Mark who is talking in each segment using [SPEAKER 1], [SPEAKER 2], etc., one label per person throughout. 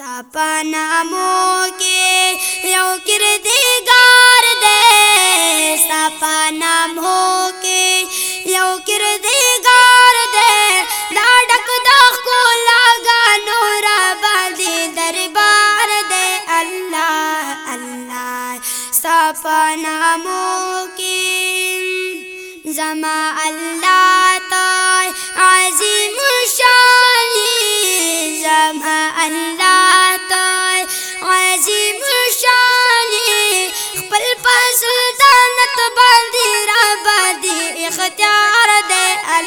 [SPEAKER 1] سپ نام کے یو کردگار دے سا نام ہو کے یو کردگار دے لگا نورا لاگانور دربار دے اللہ اللہ سپ ناموں کے جمع اللہ تا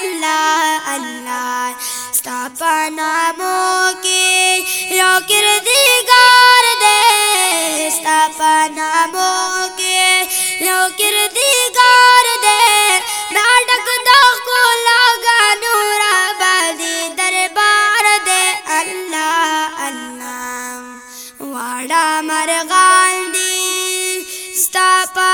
[SPEAKER 1] Allah, Allah, stop an amoki, yo quiero the de, stop an yo quiero digar de, laga Allah, Allah, la gandhi, stapa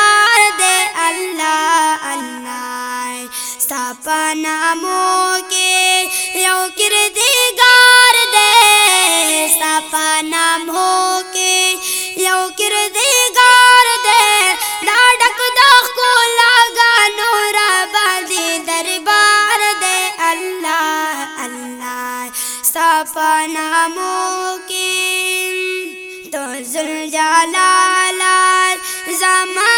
[SPEAKER 1] پنامو کې تو زلجلال زمان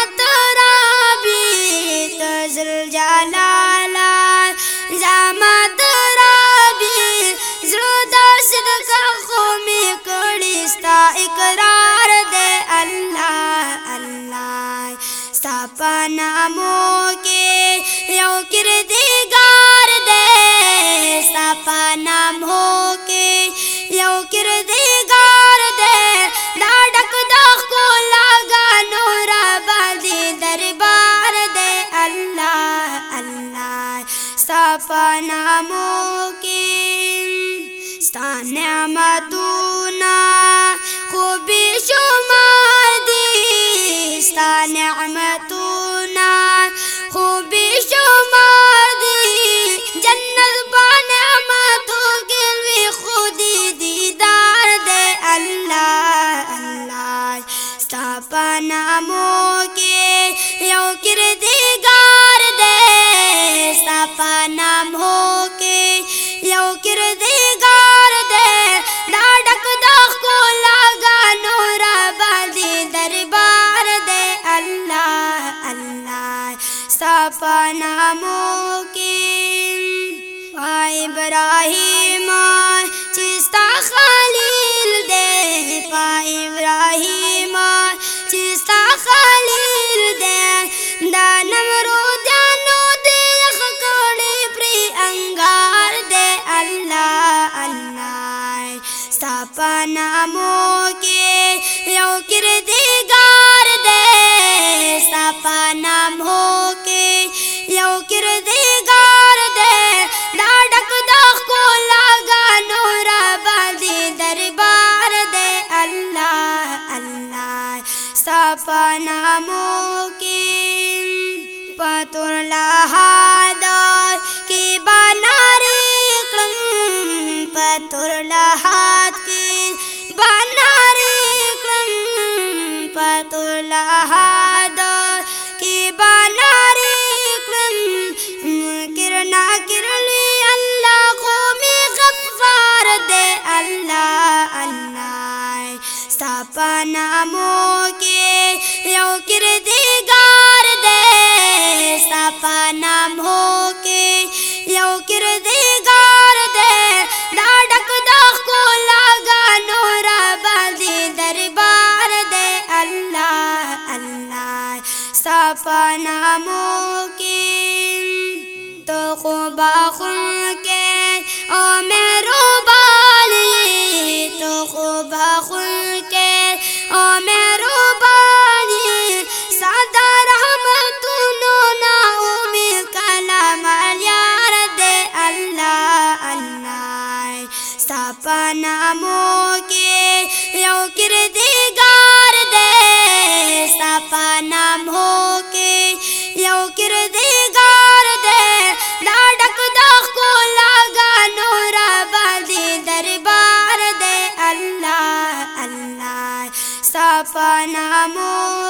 [SPEAKER 1] فنا ممکن ستا نعمتوں ابراهیم چستا خلیل دے پا ابراهیم چستا خلیل دے دا نمرو جانو دے خکڑے پری انگار دے اللہ اللہ ستا پنامو کے یو کردگار دے ستا پنامو I'm Papa Namo. پنامو کې تو خو باخو کې ربنا مولى